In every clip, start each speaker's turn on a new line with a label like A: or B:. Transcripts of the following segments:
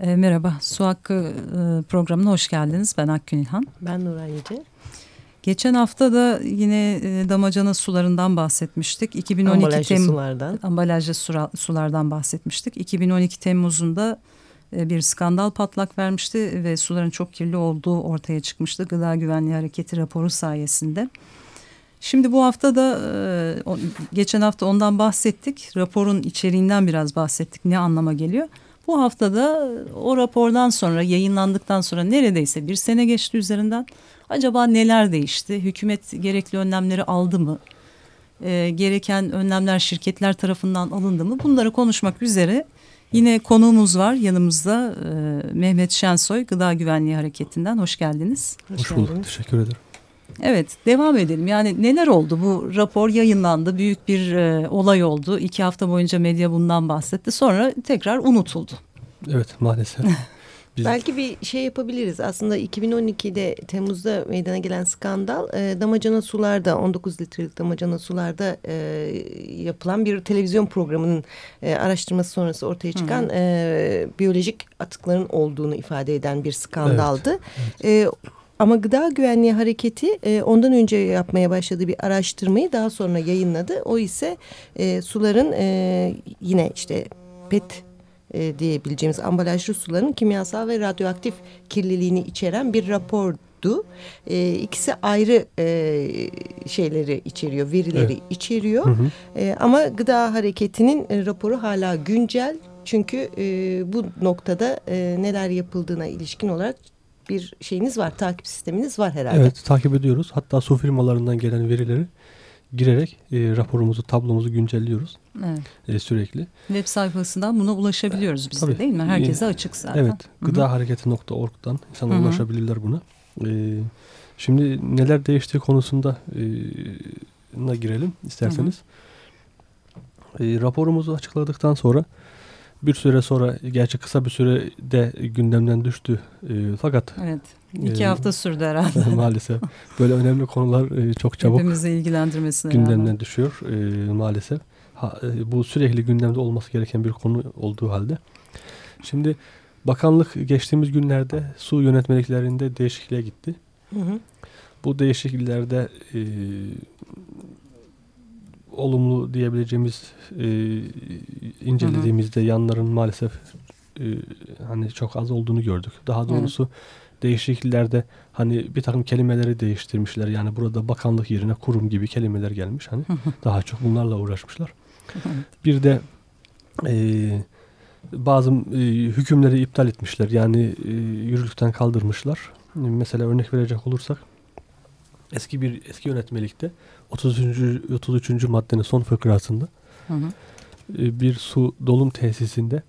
A: E, merhaba, Su Hakkı e, programına hoş geldiniz. Ben Akgün İlhan.
B: Ben Nuray Yüce.
A: Geçen hafta da yine e, damacana sularından bahsetmiştik. 2012
B: ambalajlı
A: Tem
B: sulardan.
A: Ambalajlı sura, sulardan bahsetmiştik. 2012 Temmuz'unda e, bir skandal patlak vermişti ve suların çok kirli olduğu ortaya çıkmıştı. Gıda Güvenliği Hareketi raporu sayesinde. Şimdi bu hafta da e, geçen hafta ondan bahsettik. Raporun içeriğinden biraz bahsettik. Ne anlama geliyor? Bu haftada o rapordan sonra yayınlandıktan sonra neredeyse bir sene geçti üzerinden. Acaba neler değişti? Hükümet gerekli önlemleri aldı mı? E, gereken önlemler şirketler tarafından alındı mı? Bunları konuşmak üzere yine konuğumuz var yanımızda e, Mehmet Şensoy Gıda Güvenliği Hareketi'nden. Hoş geldiniz.
C: Hoş, bulduk. Teşekkür ederim.
A: Evet devam edelim. Yani neler oldu? Bu rapor yayınlandı. Büyük bir e, olay oldu. İki hafta boyunca medya bundan bahsetti. Sonra tekrar unutuldu.
C: Evet maalesef.
B: Biz... Belki bir şey yapabiliriz. Aslında 2012'de Temmuz'da meydana gelen skandal e, damacana sularda 19 litrelik damacana sularda e, yapılan bir televizyon programının e, araştırması sonrası ortaya çıkan e, biyolojik atıkların olduğunu ifade eden bir skandaldı. Evet, evet. E, ama Gıda Güvenliği Hareketi e, ondan önce yapmaya başladığı bir araştırmayı daha sonra yayınladı. O ise e, suların e, yine işte PET e, diyebileceğimiz ambalajlı suların kimyasal ve radyoaktif kirliliğini içeren bir rapordu. E, ikisi ayrı e, şeyleri içeriyor, verileri evet. içeriyor. Hı hı. E, ama Gıda Hareketi'nin e, raporu hala güncel. Çünkü e, bu noktada e, neler yapıldığına ilişkin olarak bir şeyiniz var, takip sisteminiz var herhalde.
C: Evet, takip ediyoruz. Hatta su firmalarından gelen verileri girerek e, raporumuzu, tablomuzu güncelliyoruz evet. e, sürekli.
A: Web sayfasından buna ulaşabiliyoruz biz de değil mi? Herkese e, açık zaten.
C: Evet, gıdahareketi.org'dan insanlar Hı -hı. ulaşabilirler buna. E, şimdi neler değiştiği konusunda e, girelim isterseniz. Hı -hı. E, raporumuzu açıkladıktan sonra bir süre sonra gerçi kısa bir sürede gündemden düştü. E, fakat
A: evet. iki e, hafta sürdü herhalde.
C: maalesef. Böyle önemli konular e, çok çabuk
A: Hepimizi ilgilendirmesine
C: gündemden rağmen. düşüyor e, maalesef. Ha, e, bu sürekli gündemde olması gereken bir konu olduğu halde. Şimdi bakanlık geçtiğimiz günlerde su yönetmeliklerinde değişikliğe gitti. Hı hı. Bu değişikliklerde e, olumlu diyebileceğimiz e, incelediğimizde hı hı. yanların maalesef e, hani çok az olduğunu gördük. Daha doğrusu evet. değişikliklerde hani bir takım kelimeleri değiştirmişler. Yani burada bakanlık yerine kurum gibi kelimeler gelmiş. Hani daha çok bunlarla uğraşmışlar. Bir de e, bazı e, hükümleri iptal etmişler. Yani e, yürürlükten kaldırmışlar. Mesela örnek verecek olursak eski bir eski yönetmelikte 33. 33. maddenin son fıkrasında hı hı. E, bir su dolum tesisinde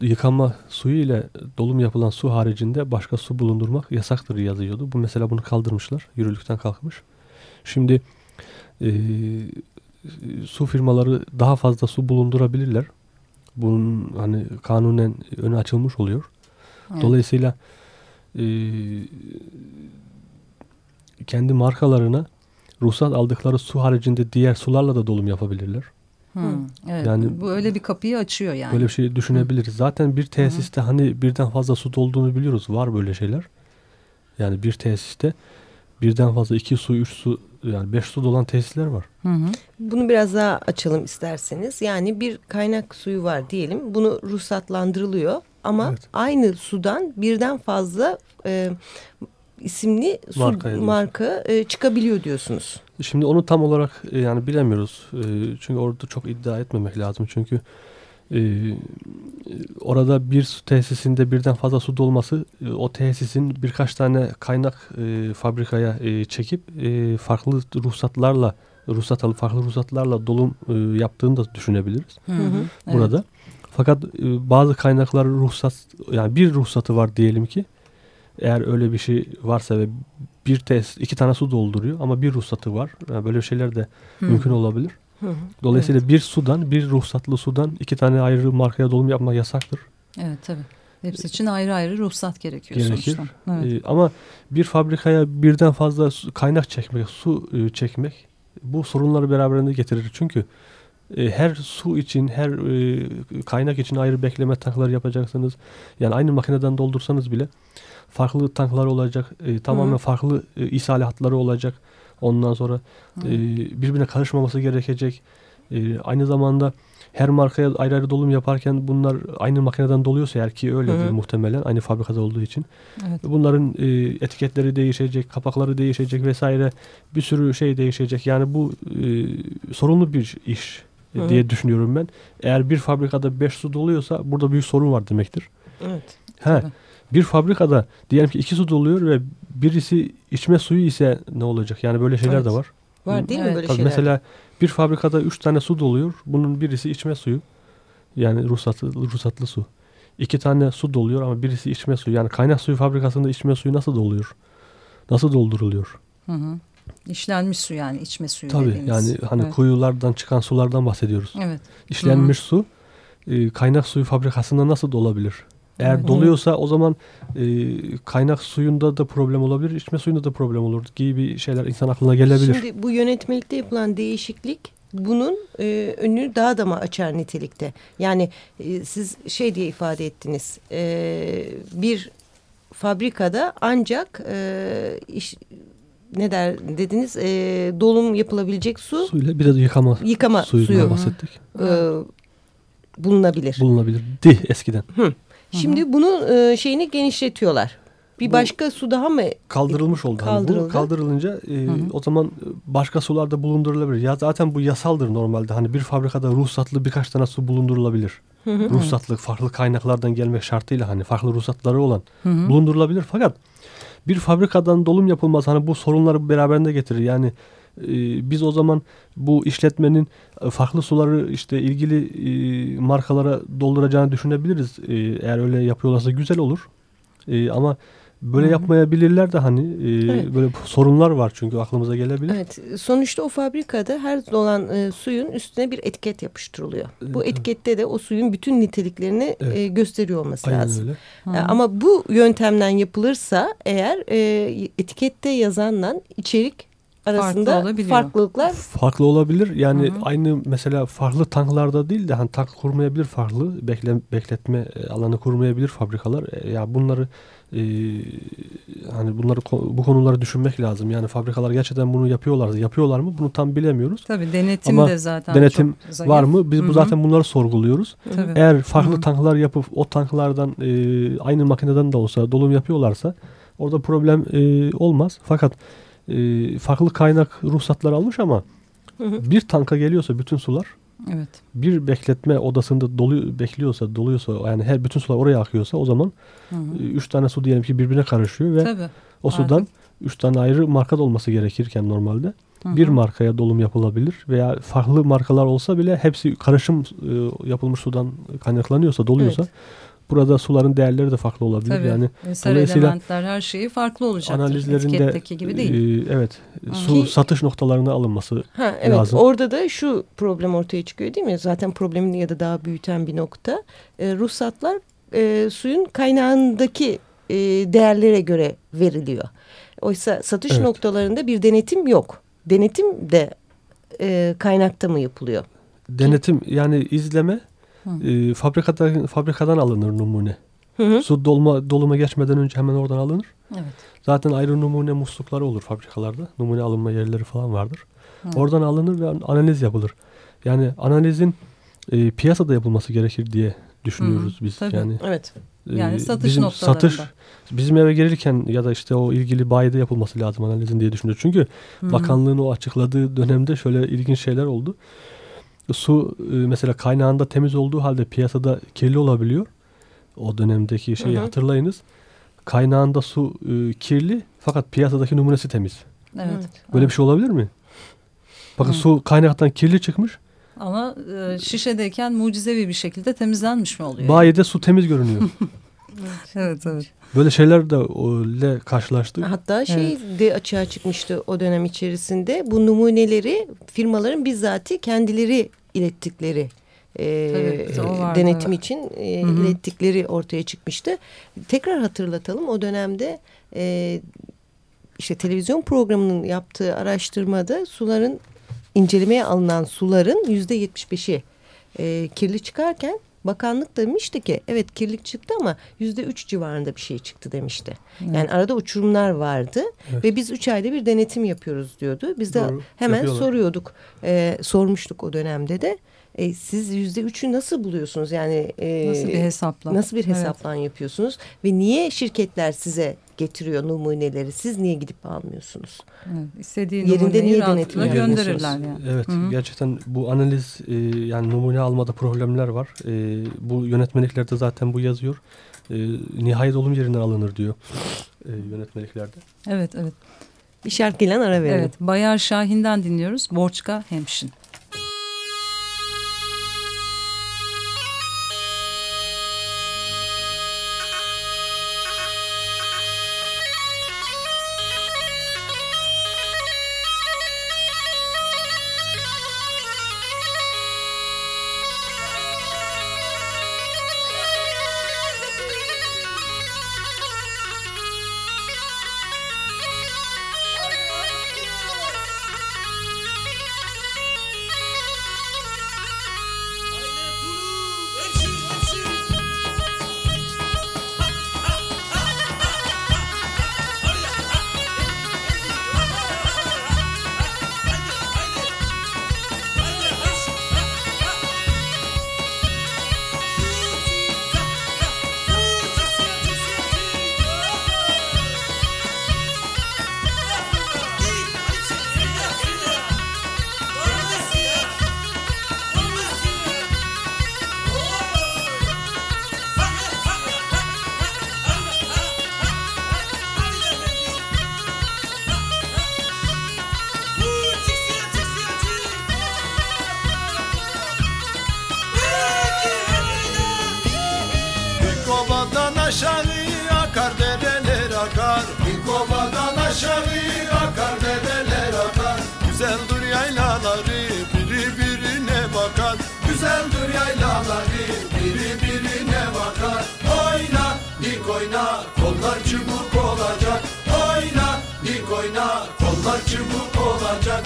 C: yıkama suyu ile dolum yapılan su haricinde başka su bulundurmak yasaktır yazıyordu. Bu mesela bunu kaldırmışlar. Yürürlükten kalkmış. Şimdi e, su firmaları daha fazla su bulundurabilirler. Bunun hani kanunen önü açılmış oluyor. Evet. Dolayısıyla e, kendi markalarına ruhsat aldıkları su haricinde diğer sularla da dolum yapabilirler.
A: Hmm, evet. Yani bu öyle bir kapıyı açıyor yani.
C: Böyle bir şey düşünebiliriz. Hmm. Zaten bir tesiste hmm. hani birden fazla su dolduğunu biliyoruz. Var böyle şeyler. Yani bir tesiste birden fazla iki su, üç su yani beş su dolan tesisler var.
B: Hı hı. Bunu biraz daha açalım isterseniz. Yani bir kaynak suyu var diyelim. Bunu ruhsatlandırılıyor ama evet. aynı sudan birden fazla e, isimli su marka, marka e, çıkabiliyor diyorsunuz.
C: Şimdi onu tam olarak e, yani bilemiyoruz. E, çünkü orada çok iddia etmemek lazım. Çünkü e, orada bir su tesisinde birden fazla su dolması e, o tesisin birkaç tane kaynak e, fabrikaya e, çekip e, farklı ruhsatlarla ruhsat alıp farklı ruhsatlarla dolum e, yaptığını da düşünebiliriz. Hı hı, burada. Evet. Fakat e, bazı kaynaklar ruhsat yani bir ruhsatı var diyelim ki eğer öyle bir şey varsa ve bir test iki tane su dolduruyor ama bir ruhsatı var. Yani böyle şeyler de Hı. mümkün olabilir. Hı Dolayısıyla evet. bir sudan, bir ruhsatlı sudan iki tane ayrı markaya dolum yapmak yasaktır.
A: Evet tabii. Hepsi için ayrı ayrı ruhsat gerekiyor Gerekir. sonuçta.
C: Evet. Ee, ama bir fabrikaya birden fazla su, kaynak çekmek, su e, çekmek bu sorunları beraberinde getirir. Çünkü e, her su için, her e, kaynak için ayrı bekleme tankları yapacaksınız. Yani aynı makineden doldursanız bile farklı tanklar olacak. E, tamamen Hı. farklı e, ishal hatları olacak. Ondan sonra e, birbirine karışmaması gerekecek. E, aynı zamanda her markaya ayrı ayrı dolum yaparken bunlar aynı makineden doluyorsa eğer ki öyledir muhtemelen aynı fabrikada olduğu için. Evet. Bunların e, etiketleri değişecek, kapakları değişecek vesaire bir sürü şey değişecek. Yani bu e, sorunlu bir iş Hı. diye düşünüyorum ben. Eğer bir fabrikada 5 su doluyorsa burada büyük sorun var demektir.
B: Evet.
C: He, bir fabrikada diyelim ki iki su doluyor ve birisi içme suyu ise ne olacak? Yani böyle şeyler evet. de var.
B: Var değil evet. mi böyle Tabii şeyler?
C: Mesela bir fabrikada üç tane su doluyor. Bunun birisi içme suyu. Yani ruhsatlı, ruhsatlı su. İki tane su doluyor ama birisi içme suyu. Yani kaynak suyu fabrikasında içme suyu nasıl doluyor? Nasıl dolduruluyor?
A: Hı hı. İşlenmiş su yani içme suyu
C: Tabii
A: dediğiniz.
C: yani hani evet. kuyulardan çıkan sulardan bahsediyoruz.
A: Evet.
C: İşlenmiş Hı-hı. su e, kaynak suyu fabrikasında nasıl dolabilir? Eğer evet. doluyorsa o zaman e, kaynak suyunda da problem olabilir, içme suyunda da problem olur gibi şeyler insan aklına gelebilir.
B: Şimdi bu yönetmelikte yapılan değişiklik bunun e, önünü daha da mı açar nitelikte? Yani e, siz şey diye ifade ettiniz, e, bir fabrikada ancak e, iş, ne der dediniz e, dolum yapılabilecek su
C: suyla biraz yıkama,
B: yıkama suyu
C: bahsettik. E,
B: bulunabilir.
C: Bulunabilir. Di eskiden.
B: Hı. Şimdi Hı -hı. bunun e, şeyini genişletiyorlar. Bir Bu başka su daha mı
C: kaldırılmış oldu? Kaldırıldı. Hani bu kaldırılınca e, o zaman başka sularda bulundurulabilir. Ya zaten bu yasaldır normalde. Hani bir fabrikada ruhsatlı birkaç tane su bulundurulabilir. Hı -hı. Ruhsatlı farklı kaynaklardan gelmek şartıyla hani farklı ruhsatları olan Hı -hı. bulundurulabilir. Fakat bir fabrikadan dolum yapılmaz. Hani bu sorunları beraberinde getirir. Yani e, biz o zaman bu işletmenin e, farklı suları işte ilgili e, markalara dolduracağını düşünebiliriz. Eğer öyle yapıyorlarsa güzel olur. Ama Böyle Hı -hı. yapmayabilirler de hani e, evet. böyle sorunlar var çünkü aklımıza gelebilir.
B: Evet sonuçta o fabrikada her dolan e, suyun üstüne bir etiket yapıştırılıyor. Evet. Bu etikette de o suyun bütün niteliklerini evet. e, gösteriyor olması Aynen lazım. Öyle. E, ama bu yöntemden yapılırsa eğer e, etikette yazanla içerik arasında Farklı farklılıklar
C: farklı olabilir. Yani Hı -hı. aynı mesela farklı tanklarda değil de hani tank kurmayabilir farklı bekle, bekletme e, alanı kurmayabilir fabrikalar. E, ya bunları e, hani bunları bu konuları düşünmek lazım. Yani fabrikalar gerçekten bunu yapıyorlar. Yapıyorlar mı? Bunu tam bilemiyoruz.
A: Tabii denetim Ama de zaten
C: denetim çok zayıf. var mı? Biz Hı -hı. bu zaten bunları sorguluyoruz. Tabii. Eğer farklı Hı -hı. tanklar yapıp o tanklardan e, aynı makineden de olsa dolum yapıyorlarsa orada problem e, olmaz. Fakat e, farklı kaynak ruhsatları almış ama hı hı. bir tanka geliyorsa bütün sular
A: evet.
C: bir bekletme odasında dolu bekliyorsa doluyorsa yani her bütün sular oraya akıyorsa o zaman hı hı. E, üç tane su diyelim ki birbirine karışıyor ve Tabii. o sudan Artık. üç tane ayrı marka olması gerekirken normalde hı hı. bir markaya dolum yapılabilir veya farklı markalar olsa bile hepsi karışım e, yapılmış sudan kaynaklanıyorsa doluyorsa evet Burada suların değerleri de farklı olabilir. Tabii. Yani
A: Eser elementler her şeyi farklı olacak. Analizlerinde gibi değil.
C: E, evet. Hı. Su Ki, satış noktalarına alınması
B: ha, evet, lazım. Orada da şu problem ortaya çıkıyor değil mi? Zaten problemin ya da daha büyüten bir nokta. E, ruhsatlar e, suyun kaynağındaki e, değerlere göre veriliyor. Oysa satış evet. noktalarında bir denetim yok. Denetim de e, kaynakta mı yapılıyor?
C: Denetim yani izleme e, fabrikadan, fabrikadan alınır numune. Hı hı. Su dolma, doluma geçmeden önce hemen oradan alınır.
A: Evet.
C: Zaten ayrı numune muslukları olur fabrikalarda. Numune alınma yerleri falan vardır. Hı. Oradan alınır ve analiz yapılır. Yani analizin e, piyasada yapılması gerekir diye düşünüyoruz Hı. biz. Tabii. Yani
B: evet.
A: E, yani satış bizim noktalarında. Satış
C: bizim eve gelirken ya da işte o ilgili bayide yapılması lazım analizin diye düşünüyoruz. Çünkü Hı. bakanlığın o açıkladığı dönemde şöyle ilginç şeyler oldu su e, mesela kaynağında temiz olduğu halde piyasada kirli olabiliyor. O dönemdeki şeyi hı hı. hatırlayınız. Kaynağında su e, kirli fakat piyasadaki numunesi temiz.
A: Evet.
C: Böyle bir şey olabilir mi? Bakın hı. su kaynaktan kirli çıkmış.
A: Ama e, şişedeyken mucizevi bir şekilde temizlenmiş mi oluyor?
C: Bayide su temiz görünüyor.
A: evet evet.
C: Böyle şeyler de ile karşılaştık.
B: Hatta şey evet. de açığa çıkmıştı o dönem içerisinde. Bu numuneleri firmaların bizzati kendileri ilettikleri e, Tabii, denetim için e, Hı -hı. ilettikleri ortaya çıkmıştı. Tekrar hatırlatalım o dönemde e, işte televizyon programının yaptığı araştırmada suların incelemeye alınan suların yüzde yetmiş beşi e, kirli çıkarken bakanlık demişti ki evet kirlilik çıktı ama yüzde üç civarında bir şey çıktı demişti. Evet. Yani arada uçurumlar vardı evet. ve biz üç ayda bir denetim yapıyoruz diyordu. Biz de Doğru. hemen Yapıyorlar. soruyorduk, e, sormuştuk o dönemde de. E, siz yüzde üçü nasıl buluyorsunuz? Yani
A: e, nasıl bir hesapla?
B: Nasıl bir hesaplan evet. yapıyorsunuz? Ve niye şirketler size getiriyor numuneleri? Siz niye gidip almıyorsunuz?
A: Evet, istediği Yerinde niye denetim gönderirler yani.
C: Evet, Hı -hı. gerçekten bu analiz e, yani numune almada problemler var. E, bu yönetmeliklerde zaten bu yazıyor. E, nihayet olum yerinden alınır diyor e, yönetmeliklerde.
A: Evet, evet.
B: Bir şarkıyla ara verelim. Evet,
A: Bayar Şahin'den dinliyoruz. Borçka Hemşin.
D: güzeldir yaylaları Biri birine bakar. Oyna dik oyna kollar çubuk olacak. Oyna dik oyna kollar çubuk olacak.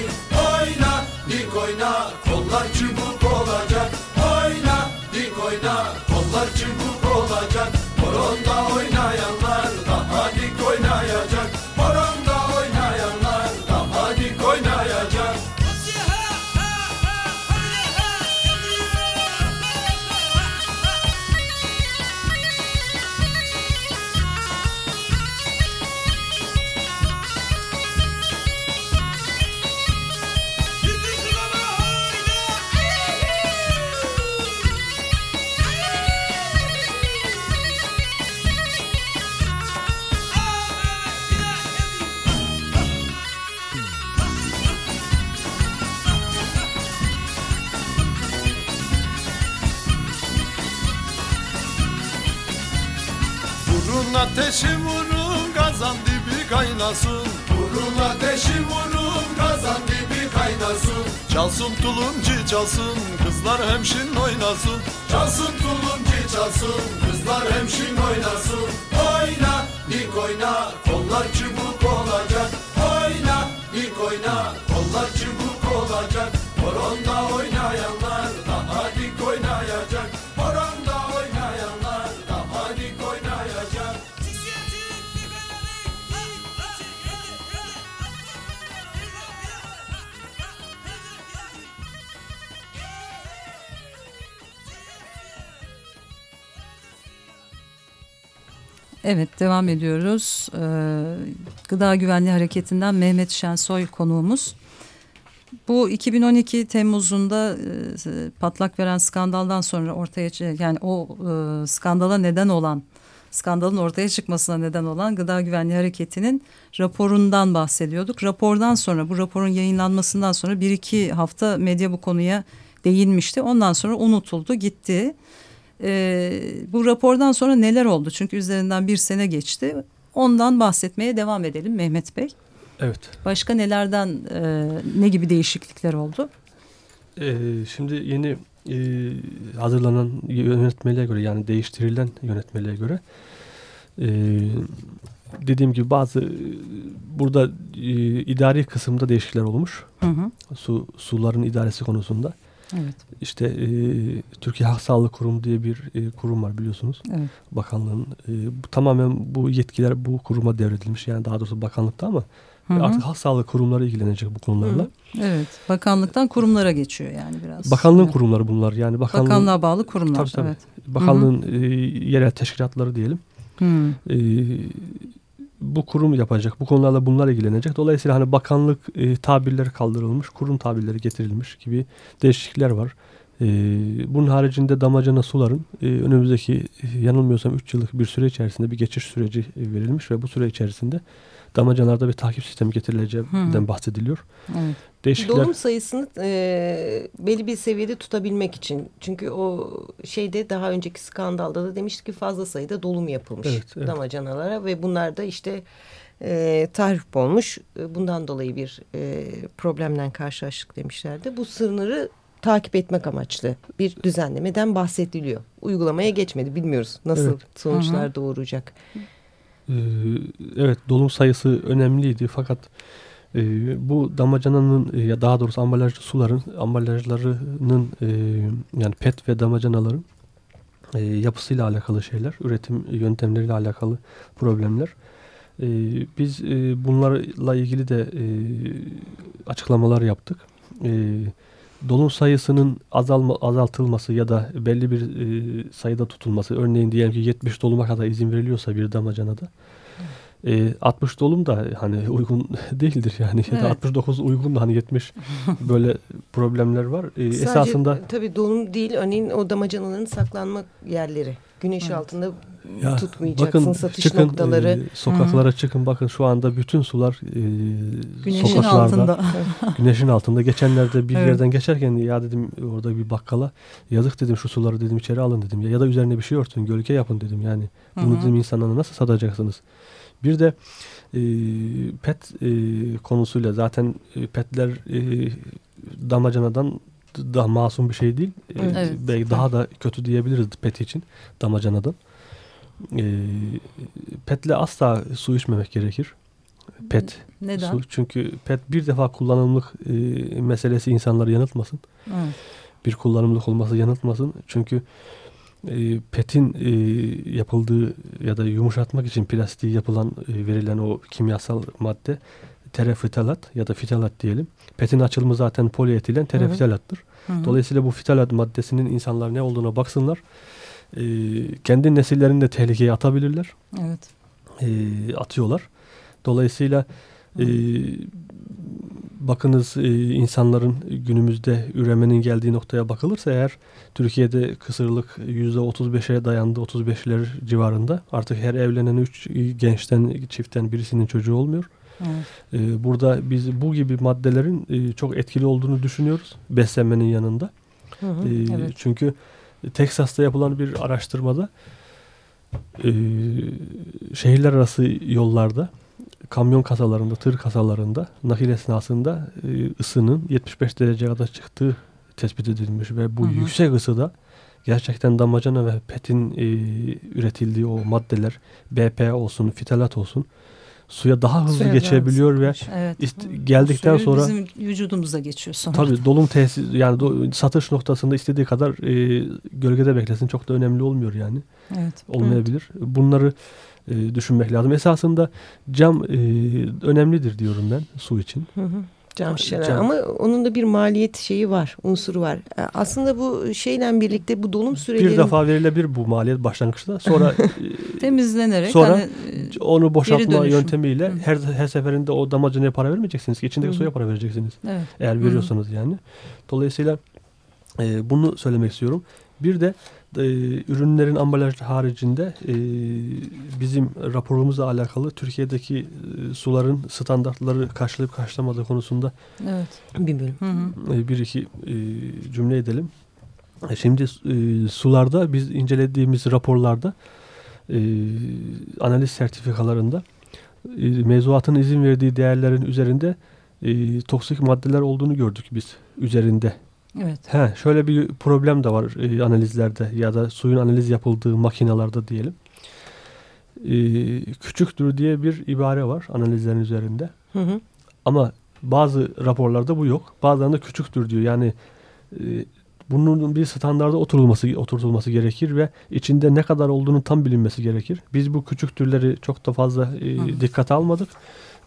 D: ateşi vurun kazan dibi kaynasın. Vurun ateşi vurun kazan dibi kaynasın. Çalsın tulumci çalsın kızlar hemşin oynasın. Çalsın tulumci çalsın kızlar hemşin oynasın. Oyna dik oyna kollar çubuk olacak. Oyna dik oyna kollar çubuk olacak. Horonda oynayanlar
A: Evet devam ediyoruz. Ee, Gıda Güvenliği Hareketi'nden Mehmet Şensoy konuğumuz. Bu 2012 Temmuz'unda e, patlak veren skandaldan sonra ortaya yani o e, skandala neden olan skandalın ortaya çıkmasına neden olan Gıda Güvenliği Hareketi'nin raporundan bahsediyorduk. Rapordan sonra bu raporun yayınlanmasından sonra bir iki hafta medya bu konuya değinmişti. Ondan sonra unutuldu gitti. Ee, bu rapordan sonra neler oldu? Çünkü üzerinden bir sene geçti. Ondan bahsetmeye devam edelim Mehmet Bey.
C: Evet.
A: Başka nelerden e, ne gibi değişiklikler oldu?
C: Ee, şimdi yeni e, hazırlanan yönetmeliğe göre yani değiştirilen yönetmeliğe göre e, dediğim gibi bazı burada e, idari kısımda değişiklikler olmuş.
A: Hı hı.
C: Su suların idaresi konusunda.
A: Evet.
C: İşte e, Türkiye Halk Sağlığı Kurumu diye bir e, kurum var biliyorsunuz.
A: Evet.
C: Bakanlığın e, bu, tamamen bu yetkiler bu kuruma devredilmiş. Yani daha doğrusu bakanlıkta ama
A: Hı hı.
C: artık halk sağlığı kurumları ilgilenecek bu konularla.
A: Evet. Bakanlıktan kurumlara geçiyor yani biraz.
C: Bakanlığın
A: Evet.
C: kurumları bunlar. Yani bakanlığın,
A: Bakanlığa bağlı kurumlar.
C: Tabii, tabii.
A: Evet.
C: bakanlığın e, yerel teşkilatları diyelim.
A: Hı.
C: E, bu kurum yapacak. Bu konularla bunlar ilgilenecek. Dolayısıyla hani bakanlık e, tabirleri kaldırılmış, kurum tabirleri getirilmiş gibi değişiklikler var. E, bunun haricinde damacana suların e, önümüzdeki e, yanılmıyorsam 3 yıllık bir süre içerisinde bir geçiş süreci e, verilmiş ve bu süre içerisinde damacanalarda bir takip sistemi getirileceğinden bahsediliyor.
A: Evet.
C: Değişiklikler
B: Dolum sayısını e, belli bir seviyede tutabilmek için. Çünkü o şeyde daha önceki skandalda da demiştik ki fazla sayıda dolum yapılmış
C: Evet, evet.
B: damacanalara ve bunlar da işte e, tahrip olmuş. E, Bundan dolayı bir e, problemle karşılaştık demişlerdi. Bu sınırı takip etmek amaçlı bir düzenlemeden bahsediliyor. Uygulamaya geçmedi bilmiyoruz nasıl
C: Evet.
B: sonuçlar
A: Hı hı.
B: doğuracak.
C: Ee, evet dolum sayısı önemliydi fakat e, bu damacananın e, ya daha doğrusu ambalajlı suların ambalajlarının e, yani pet ve damacanaların e, yapısıyla alakalı şeyler, üretim yöntemleriyle alakalı problemler. E, biz e, bunlarla ilgili de e, açıklamalar yaptık. E, dolum sayısının azalma, azaltılması ya da belli bir e, sayıda tutulması, örneğin diyelim ki 70 doluma kadar izin veriliyorsa bir damacanada, e, 60 dolum da hani uygun değildir yani ya da
A: Evet.
C: 69 uygun da hani 70 böyle problemler var. E,
B: Sadece,
C: esasında
B: tabii dolum değil örneğin o damacanaların saklanma yerleri. Güneş
A: Evet.
B: altında
C: Ya,
B: tutmayacaksın
C: bakın
B: satış
C: çıkın
B: noktaları.
C: e, sokaklara çıkın bakın şu anda bütün sular e,
A: Güneşin
C: sokaklarda
A: altında.
C: güneşin altında geçenlerde bir
A: Evet.
C: yerden geçerken ya dedim orada bir bakkala yazık dedim şu suları dedim içeri alın dedim ya, ya da üzerine bir şey örtün gölge yapın dedim yani bunu
A: Hı hı.
C: dedim insanlara nasıl satacaksınız bir de e, pet e, konusuyla zaten e, petler e, damacanadan daha masum bir şey değil. E,
A: Evet.
C: Belki daha da kötü diyebiliriz pet için damacanadan. E, petle asla su içmemek gerekir. Pet
A: Neden?
C: su. Çünkü pet bir defa kullanımlık e, meselesi insanları yanıltmasın.
A: Evet.
C: Bir kullanımlık olması yanıltmasın. Çünkü e, petin e, yapıldığı ya da yumuşatmak için plastiği yapılan e, verilen o kimyasal madde terefitalat ya da fitalat diyelim. Petin açılımı zaten polietilen terefitalattır.
A: Hı hı.
C: Dolayısıyla bu fitalat maddesinin insanlar ne olduğuna baksınlar. E, kendi nesillerini de tehlikeye atabilirler.
A: Evet.
C: E, atıyorlar. Dolayısıyla e, bakınız e, insanların günümüzde üremenin geldiği noktaya bakılırsa eğer Türkiye'de kısırlık %35'e dayandı 35'ler civarında. Artık her evlenen 3 gençten çiftten birisinin çocuğu olmuyor.
A: Evet.
C: E, burada biz bu gibi maddelerin e, çok etkili olduğunu düşünüyoruz beslenmenin yanında.
B: Hı hı.
C: E,
A: evet.
C: Çünkü Teksas'ta yapılan bir araştırmada e, şehirler arası yollarda kamyon kasalarında, tır kasalarında nakil esnasında e, ısının 75 dereceye kadar çıktığı tespit edilmiş ve bu
A: Hı hı.
C: yüksek ısıda gerçekten damacana ve petin e, üretildiği o maddeler BPA olsun, fitalat olsun suya daha hızlı
B: Suya
C: geçebiliyor ve.
A: Evet.
C: ist- geldikten
A: Suyu
C: sonra
A: bizim vücudumuza geçiyor sonra.
C: Tabii dolum tesis yani do- satış noktasında istediği kadar e, gölgede beklesin çok da önemli olmuyor yani.
A: Evet.
C: Olmayabilir. Bunları e, düşünmek lazım. Esasında cam e, önemlidir diyorum ben su için.
B: Hı hı. Cam şişeler
C: Cam.
B: ama onun da bir maliyet şeyi var, unsuru var. E, Aslında bu şeyle birlikte bu dolum süreleri
C: Bir defa verilebilir bu maliyet başlangıçta. Sonra e,
A: Temizlenerek.
C: Sonra
A: hani, e,
C: onu boşaltma yöntemiyle
A: Hı.
C: her her seferinde o damacanaya para vermeyeceksiniz ki içindeki
B: Hı hı.
C: suya para vereceksiniz.
A: evet.
C: Eğer
A: Hı.
C: veriyorsanız yani. Dolayısıyla E, bunu söylemek istiyorum. Bir de e, ürünlerin ambalaj haricinde e, bizim raporumuzla alakalı Türkiye'deki e, suların standartları karşılayıp karşılamadığı konusunda
A: evet.
B: bir bölüm. Hı
C: hı. E, bir iki e, cümle edelim. E, şimdi e, sularda biz incelediğimiz raporlarda e, analiz sertifikalarında e, mevzuatın izin verdiği değerlerin üzerinde e, toksik maddeler olduğunu gördük biz üzerinde.
A: Evet.
C: He, şöyle bir problem de var e, analizlerde ya da suyun analiz yapıldığı makinalarda diyelim. E, küçüktür diye bir ibare var analizlerin üzerinde.
B: Hı hı.
C: Ama bazı raporlarda bu yok. Bazılarında küçüktür diyor. Yani e, bunun bir standarda oturulması oturtulması gerekir ve içinde ne kadar olduğunu tam bilinmesi gerekir. Biz bu küçük türleri çok da fazla e, dikkate almadık.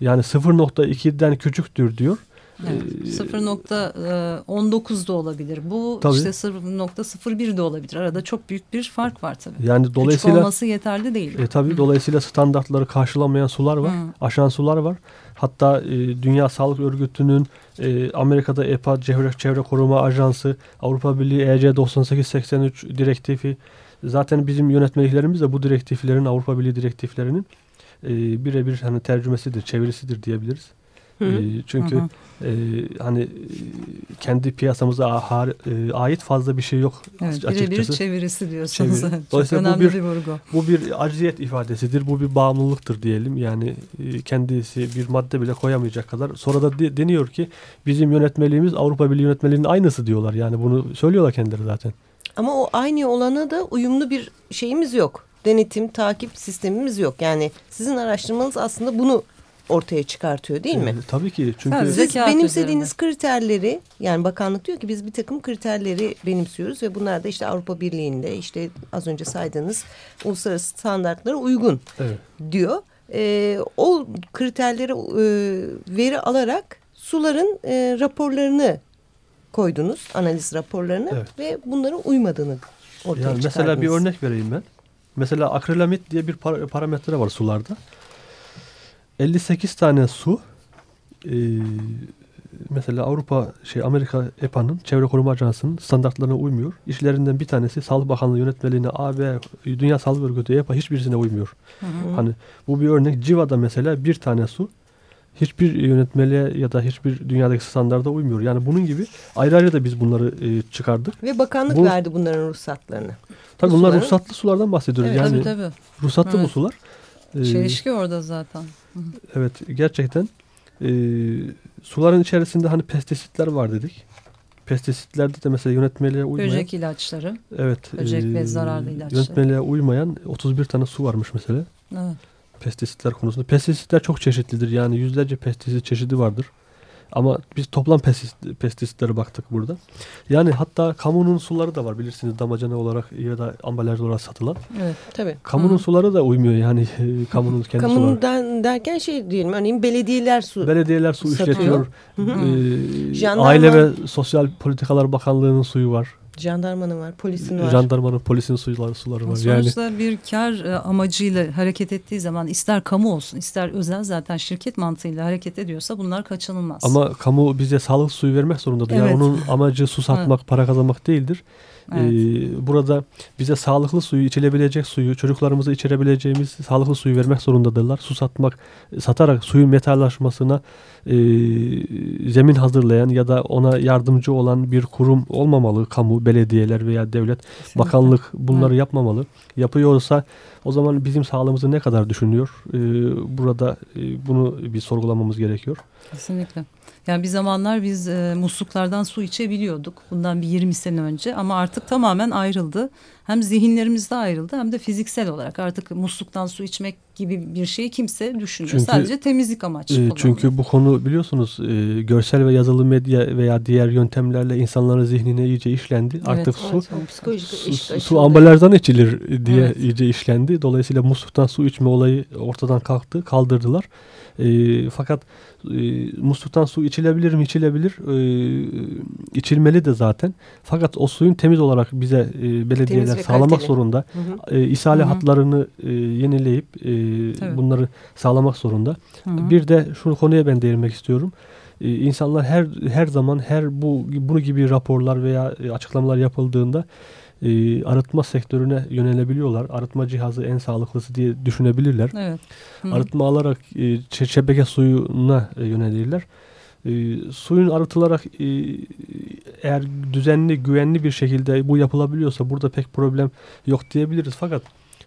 C: Yani 0.2'den küçüktür diyor.
A: Evet, 0.19 e, da olabilir. Bu tabii. işte 0.01 de olabilir. Arada çok büyük bir fark var tabii.
C: Yani dolayısıyla
A: Küçük olması yeterli değil.
C: E, tabii dolayısıyla standartları karşılamayan sular var, Hı. aşan sular var. Hatta e, Dünya Sağlık Örgütü'nün e, Amerika'da EPA Çevre, Çevre Koruma Ajansı, Avrupa Birliği EC 9883 direktifi zaten bizim yönetmeliklerimiz de bu direktiflerin Avrupa Birliği direktiflerinin e, birebir hani tercümesidir, çevirisidir diyebiliriz. Hı. E, çünkü hı hı. E, hani kendi piyasamıza a, e, ait fazla bir şey yok
A: evet, açıkçası. Birebir çevirisi diyorsunuz. Çeviri.
C: Dolayısıyla Çok bu bir, bir vurgu. Bu bir aciziyet ifadesidir. Bu bir bağımlılıktır diyelim. Yani e, kendisi bir madde bile koyamayacak kadar. Sonra da de, deniyor ki bizim yönetmeliğimiz Avrupa Birliği yönetmeliğinin aynısı diyorlar. Yani bunu söylüyorlar kendileri zaten.
B: Ama o aynı olana da uyumlu bir şeyimiz yok. Denetim, takip sistemimiz yok. Yani sizin araştırmanız aslında bunu ortaya çıkartıyor değil mi?
C: E, tabii ki. Çünkü
B: ha, siz benimsediğiniz kriterleri yani bakanlık diyor ki biz bir takım kriterleri benimsiyoruz ve bunlar da işte Avrupa Birliği'nde işte az önce saydığınız uluslararası standartlara uygun
C: evet.
B: diyor. E, o kriterleri e, veri alarak suların e, raporlarını koydunuz analiz raporlarını evet. ve bunların uymadığını ortaya yani
C: Mesela bir örnek vereyim ben. Mesela akrilamit diye bir par parametre var sularda. 58 tane su e, mesela Avrupa şey Amerika EPA'nın Çevre Koruma Ajansı'nın standartlarına uymuyor. İşlerinden bir tanesi Sağlık Bakanlığı yönetmeliğine AB Dünya Sağlık Örgütü EPA hiçbirisine uymuyor. Hı hı. Hani bu bir örnek. Civa'da mesela bir tane su hiçbir yönetmeliğe ya da hiçbir dünyadaki standarda uymuyor. Yani bunun gibi ayrı ayrı da biz bunları e, çıkardık.
B: Ve bakanlık Bu, verdi bunların ruhsatlarını.
C: Tabii bu bunlar suların... ruhsatlı sulardan bahsediyoruz. Evet, yani tabii, tabii. ruhsatlı evet. bu sular.
A: Çelişki orada zaten.
C: Evet gerçekten e, suların içerisinde hani pestisitler var dedik. Pestisitlerde de mesela yönetmeliğe uymayan.
A: Böcek ilaçları.
C: Evet.
A: Böcek e, ve zararlı ilaçlar.
C: Yönetmeliğe uymayan 31 tane su varmış mesela. Evet. Pestisitler konusunda. Pestisitler çok çeşitlidir. Yani yüzlerce pestisit çeşidi vardır. Ama biz toplam pestis, pestisitlere baktık burada. Yani hatta kamunun suları da var bilirsiniz damacana olarak ya da ambalaj olarak satılan.
B: Evet tabii.
C: Kamunun Hı. suları da uymuyor yani kamunun kendi
B: Kamunun suları. derken şey diyelim örneğin belediyeler su
C: Belediyeler su satıyor. işletiyor. Ee, Aile ve Sosyal Politikalar Bakanlığı'nın suyu var.
B: Jandarmanın var, polisin var.
C: Jandarmanın, polisin suları, suları var.
A: Sonuçta yani... bir kar e, amacıyla hareket ettiği zaman ister kamu olsun ister özel zaten şirket mantığıyla hareket ediyorsa bunlar kaçınılmaz.
C: Ama kamu bize sağlık suyu vermek zorundadır. Evet. Yani onun amacı su satmak, para kazanmak değildir. Evet. Ee, burada bize sağlıklı suyu, içilebilecek suyu, çocuklarımıza içirebileceğimiz sağlıklı suyu vermek zorundadırlar. Su satmak, satarak suyun metallaşmasına e, zemin hazırlayan ya da ona yardımcı olan bir kurum olmamalı. Kamu, belediyeler veya devlet, Kesinlikle. bakanlık bunları evet. yapmamalı. Yapıyorsa o zaman bizim sağlığımızı ne kadar düşünüyor? E, burada e, bunu bir sorgulamamız gerekiyor.
A: Kesinlikle. Yani bir zamanlar biz e, musluklardan su içebiliyorduk. Bundan bir 20 sene önce ama artık tamamen ayrıldı. Hem zihinlerimizde ayrıldı hem de fiziksel olarak artık musluktan su içmek gibi bir şeyi kimse düşünmüyor. Çünkü, Sadece temizlik amaçlı.
C: E, çünkü bu konu biliyorsunuz e, görsel ve yazılı medya veya diğer yöntemlerle insanların zihnine iyice işlendi. Evet, Artık evet, su, su, su ambalajdan içilir diye evet. iyice işlendi. Dolayısıyla musluktan su içme olayı ortadan kalktı, kaldırdılar. E, fakat e, musluktan su içilebilir mi? İçilebilir. E, içilmeli de zaten. Fakat o suyun temiz olarak bize e, belediyeler sağlamak kaliteli. zorunda. Hı hı. E, ishale hı hı. hatlarını e, yenileyip e, bunları sağlamak zorunda. Hı hı. Bir de şu konuya ben değinmek istiyorum. insanlar her her zaman her bu bunu gibi raporlar veya e, açıklamalar yapıldığında e, arıtma sektörüne yönelebiliyorlar. Arıtma cihazı en sağlıklısı diye düşünebilirler.
A: Evet. Hı.
C: Arıtma alarak e, şebeke suyuna e, yönelirler. E, suyun arıtılarak e, eğer düzenli, güvenli bir şekilde bu yapılabiliyorsa burada pek problem yok diyebiliriz. Fakat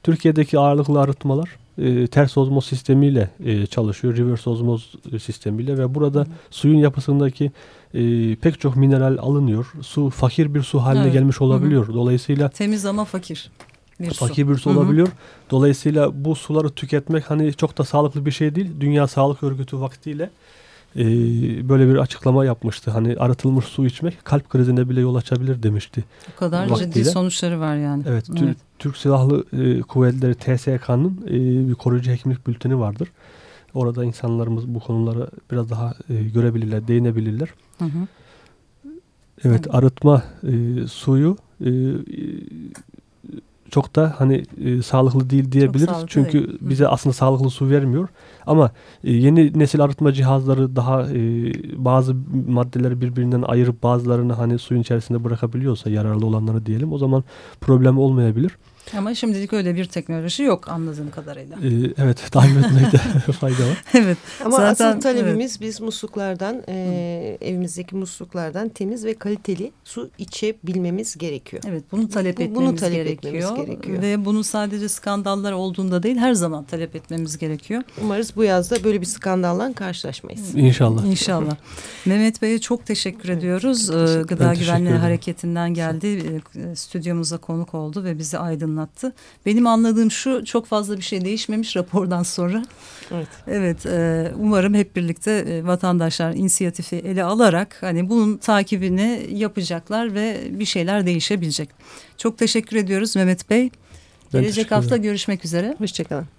C: Türkiye'deki ağırlıklı arıtmalar e, ters ozmoz sistemiyle e, çalışıyor. Reverse ozmoz sistemiyle ve burada Hı. suyun yapısındaki e, pek çok mineral alınıyor. Su fakir bir su haline evet. gelmiş olabiliyor. Hı. Dolayısıyla
A: temiz ama fakir
C: bir fakir su. bir su olabiliyor. Dolayısıyla bu suları tüketmek hani çok da sağlıklı bir şey değil. Dünya Sağlık Örgütü vaktiyle e, böyle bir açıklama yapmıştı. Hani arıtılmış su içmek kalp krizine bile yol açabilir demişti.
A: O kadar vaktiyle. ciddi sonuçları var yani.
C: Evet, evet. Türk, Türk Silahlı e, Kuvvetleri TSK'nın e, bir koruyucu hekimlik bülteni vardır. Orada insanlarımız bu konuları biraz daha e, görebilirler, değinebilirler. Hı hı. Evet, evet. arıtma e, suyu e, çok da hani e, sağlıklı değil diyebiliriz. Çünkü değil. bize aslında sağlıklı su vermiyor. Ama e, yeni nesil arıtma cihazları daha e, bazı maddeleri birbirinden ayırıp bazılarını hani suyun içerisinde bırakabiliyorsa yararlı olanları diyelim o zaman problem olmayabilir.
A: Ama şimdilik öyle bir teknoloji yok anladığım kadarıyla.
C: Ee, evet takip etmekte fayda var.
A: evet.
B: Ama Zaten, asıl talebimiz evet. biz musluklardan e, evimizdeki musluklardan temiz ve kaliteli su içebilmemiz gerekiyor.
A: Evet bunu talep etmemiz, bunu talep gerekiyor. etmemiz gerekiyor. Ve bunu sadece skandallar olduğunda değil her zaman talep etmemiz gerekiyor.
B: Umarız bu yazda böyle bir skandalla karşılaşmayız.
C: İnşallah.
A: İnşallah. Mehmet Bey'e çok teşekkür ediyoruz. Teşekkür Gıda Güvenliği Hareketi'nden geldi. Stüdyomuza konuk oldu ve bizi aydınlattı anlattı. Benim anladığım şu çok fazla bir şey değişmemiş rapordan sonra. Evet. Evet e, umarım hep birlikte e, vatandaşlar inisiyatifi ele alarak hani bunun takibini yapacaklar ve bir şeyler değişebilecek. Çok teşekkür ediyoruz Mehmet Bey. Ben Gelecek hafta görüşmek üzere.
B: Hoşçakalın.